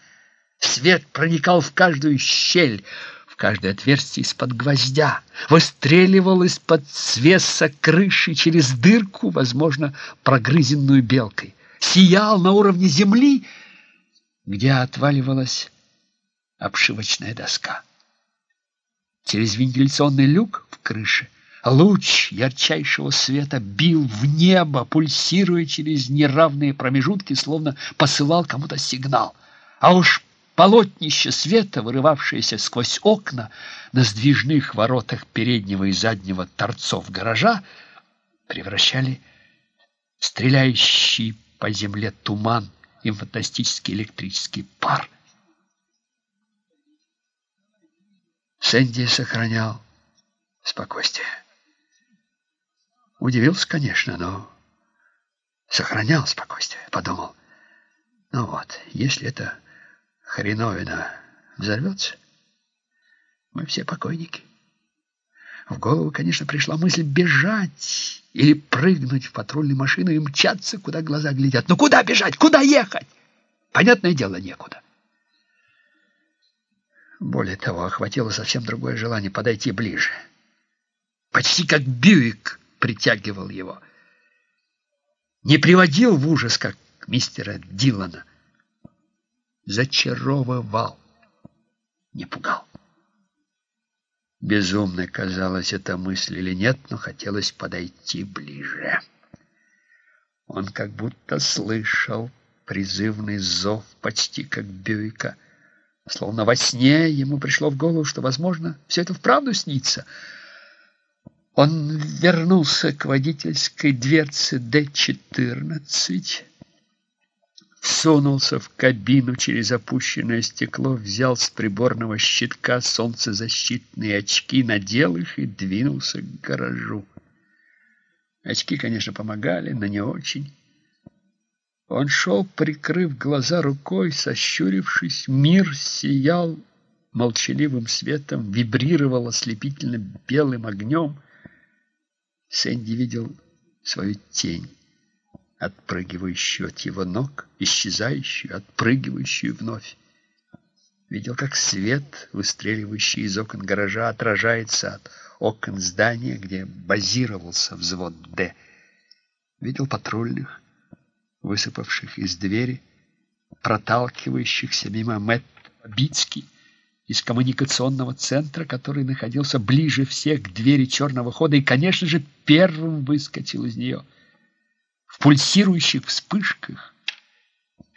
Свет проникал в каждую щель, в каждое отверстие из-под гвоздя, выстреливал из-под свеса крыши через дырку, возможно, прогрызенную белкой, сиял на уровне земли, где отваливалась обшивочная доска. Через вентиляционный люк в крыше луч ярчайшего света бил в небо, пульсируя через неравные промежутки, словно посылал кому-то сигнал. А уж Полотнище света, вырывавшееся сквозь окна на сдвижных воротах переднего и заднего торцов гаража, превращали стреляющий по земле туман и фантастический электрический пар. Сэнди сохранял спокойствие. Удивился, конечно, но сохранял спокойствие. Подумал, ну вот, если это хреновина взорвется, мы все покойники. В голову, конечно, пришла мысль бежать или прыгнуть в патрульную машину и мчаться, куда глаза глядят. Но куда бежать? Куда ехать? Понятное дело, некуда. Более того, охватило совсем другое желание подойти ближе. Почти как Бьюик притягивал его. Не приводил в ужас, как мистера Дилана, зачаровывал, не пугал. Безумной казалась эта мысль или нет, но хотелось подойти ближе. Он как будто слышал призывный зов, почти как Бюйка. Словно во сне ему пришло в голову, что, возможно, все это вправду снится. Он вернулся к водительской дверце Д-14, сунулся в кабину через опущенное стекло, взял с приборного щитка солнцезащитные очки, надел их и двинулся к гаражу. Очки, конечно, помогали, но не очень. Он шел, прикрыв глаза рукой, сощурившись. Мир сиял молчаливым светом, вибрировал ослепительно белым огнем. Сэнди видел свою тень отпрыгивающую от его ног, исчезающую, отпрыгивающую вновь. Видел, как свет, выстреливающий из окон гаража, отражается от окон здания, где базировался взвод «Д». Видел патрульных, высыпавших из двери, проталкивающихся мимо Мэтт Бицки из коммуникационного центра, который находился ближе всех к двери черного хода и, конечно же, первым выскочил из нее. В пульсирующих вспышках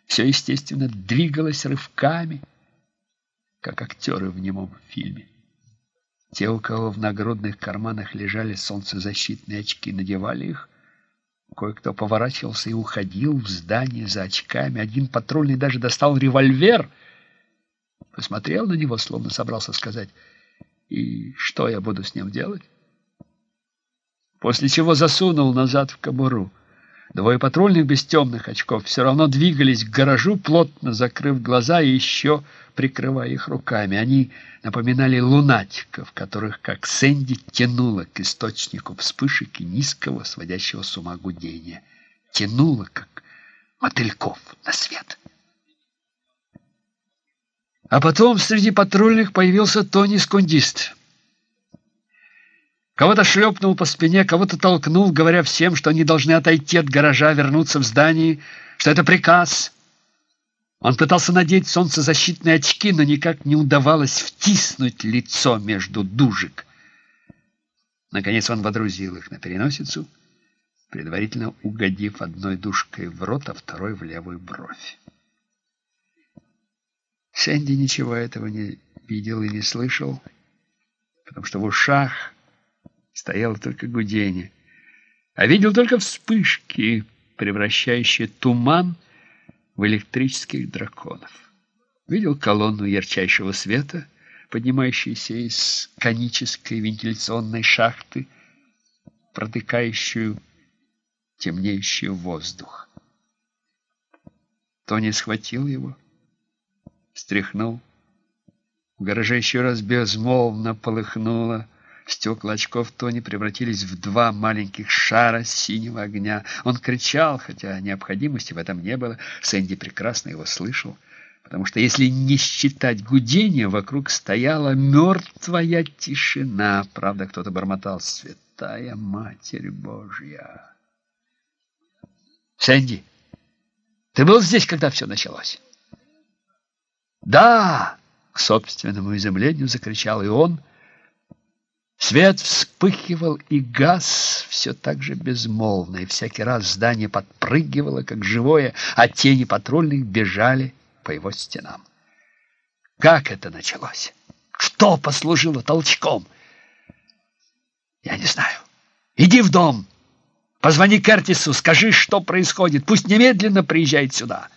все, естественно, двигалось рывками, как актеры в немом фильме. Те, у кого в нагрудных карманах лежали солнцезащитные очки, надевали их. Кое-кто поворачивался и уходил в здание за очками. Один патрульный даже достал револьвер — посмотрел на него, словно собрался сказать, «И что я буду с ним делать?» После чего засунул назад в кобуру. Двое патрульных без темных очков все равно двигались к гаражу, плотно закрыв глаза и еще прикрывая их руками. Они напоминали лунатиков, которых, как Сэнди, тянуло к источнику вспышек и низкого, сводящего с ума гудения. Тянуло, как мотыльков на свет. А потом среди патрульных появился Тони-скундист. Кого-то шлепнул по спине, кого-то толкнул, говоря всем, что они должны отойти от гаража, вернуться в здание, что это приказ. Он пытался надеть солнцезащитные очки, но никак не удавалось втиснуть лицо между дужек. Наконец он водрузил их на переносицу, предварительно угодив одной дужкой в рот, а второй в левую бровь. Сэнди ничего этого не видел и не слышал, потому что в ушах стояло только гудение, а видел только вспышки, превращающие туман в электрических драконов. Видел колонну ярчайшего света, поднимающуюся из конической вентиляционной шахты, протыкающую темнеющий воздух. Тони схватил его встряхнул. В гараже еще раз безмолвно полыхнуло. Стекла очков Тони превратились в два маленьких шара синего огня. Он кричал, хотя необходимости в этом не было. Сэнди прекрасно его слышал, потому что, если не считать гудения, вокруг стояла мертвая тишина. Правда, кто-то бормотал «Святая Матерь Божья!» «Сэнди, ты был здесь, когда все началось?» «Да!» — к собственному изумлению закричал и он. Свет вспыхивал и газ все так же безмолвно, и всякий раз здание подпрыгивало, как живое, а тени патрульных бежали по его стенам. Как это началось? Что послужило толчком? Я не знаю. Иди в дом, позвони Кертису, скажи, что происходит. Пусть немедленно приезжает сюда.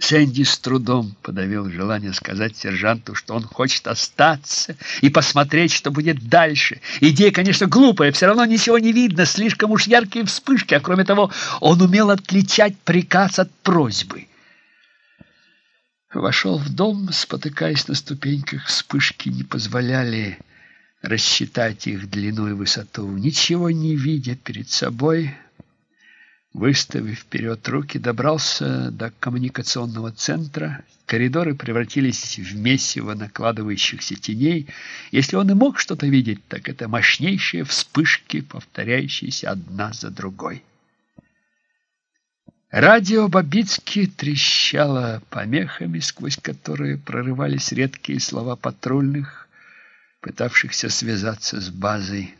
Сэнди с трудом подавил желание сказать сержанту, что он хочет остаться и посмотреть, что будет дальше. Идея, конечно, глупая, все равно ничего не видно, слишком уж яркие вспышки, а кроме того, он умел отличать приказ от просьбы. Вошел в дом, спотыкаясь на ступеньках, вспышки не позволяли рассчитать их длину и высоту. Ничего не видя перед собой, Выставив вперед руки, добрался до коммуникационного центра. Коридоры превратились в месиво накладывающихся теней. Если он и мог что-то видеть, так это мощнейшие вспышки, повторяющиеся одна за другой. Радио Бабицки трещало помехами, сквозь которые прорывались редкие слова патрульных, пытавшихся связаться с базой.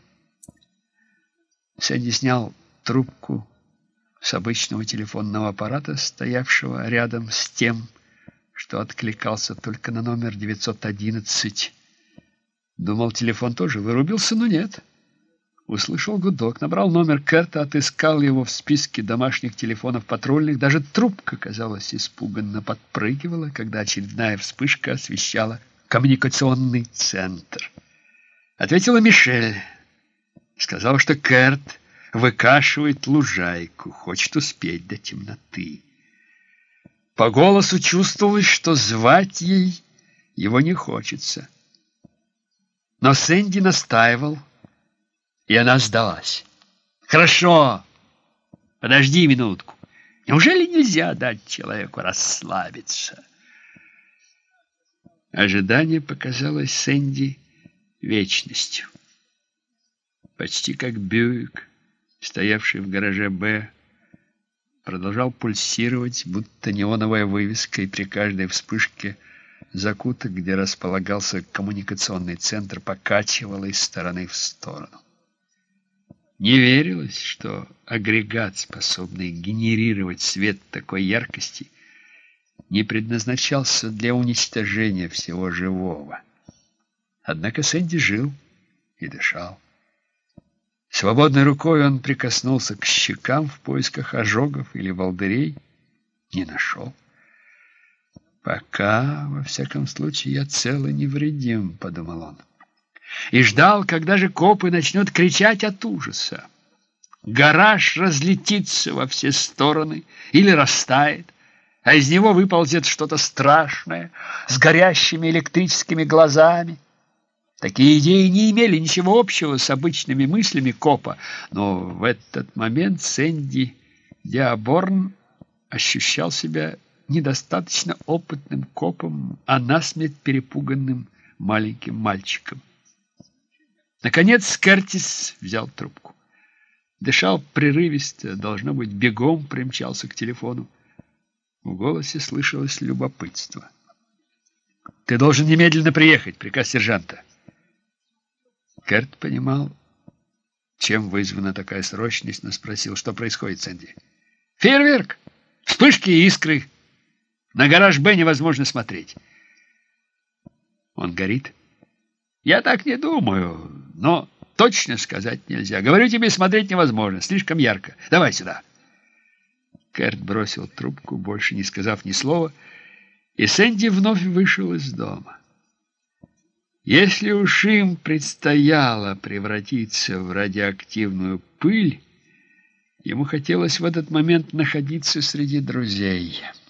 Сэнди снял трубку, с обычного телефонного аппарата, стоявшего рядом с тем, что откликался только на номер 911. Думал, телефон тоже вырубился, но нет. Услышал гудок, набрал номер Керта, отыскал его в списке домашних телефонов патрульных. Даже трубка, казалось, испуганно подпрыгивала, когда очередная вспышка освещала коммуникационный центр. Ответила Мишель. Сказала, что Керт выкашивает лужайку, хочет успеть до темноты. По голосу чувствовалось, что звать ей его не хочется. Но Сэнди настаивал, и она сдалась. «Хорошо, подожди минутку. Неужели нельзя дать человеку расслабиться?» Ожидание показалось Сэнди вечностью. Почти как Бьюик стоявший в гараже «Б», продолжал пульсировать, будто неоновая вывеска, и при каждой вспышке закуток, где располагался коммуникационный центр, покачивало из стороны в сторону. Не верилось, что агрегат, способный генерировать свет такой яркости, не предназначался для уничтожения всего живого. Однако Сэнди жил и дышал. Свободной рукой он прикоснулся к щекам в поисках ожогов или волдырей. Не нашел. «Пока, во всяком случае, я цел и невредим», — подумал он. И ждал, когда же копы начнут кричать от ужаса. Гараж разлетится во все стороны или растает, а из него выползет что-то страшное с горящими электрическими глазами. Такие идеи не имели ничего общего с обычными мыслями копа, но в этот момент Сэнди Диаборн ощущал себя недостаточно опытным копом, а насмерть перепуганным маленьким мальчиком. Наконец Кертис взял трубку. Дышал прерывисто, должно быть, бегом примчался к телефону. В голосе слышалось любопытство. «Ты должен немедленно приехать, приказ сержанта». Керт понимал, чем вызвана такая срочность, но спросил, что происходит, Сэнди. «Фейерверк! Вспышки и искры! На гараж Б невозможно смотреть». «Он горит?» «Я так не думаю, но точно сказать нельзя. Говорю тебе, смотреть невозможно, слишком ярко. Давай сюда». Керт бросил трубку, больше не сказав ни слова, и Сэнди вновь вышел из дома. Если уж им предстояло превратиться в радиоактивную пыль, ему хотелось в этот момент находиться среди друзей –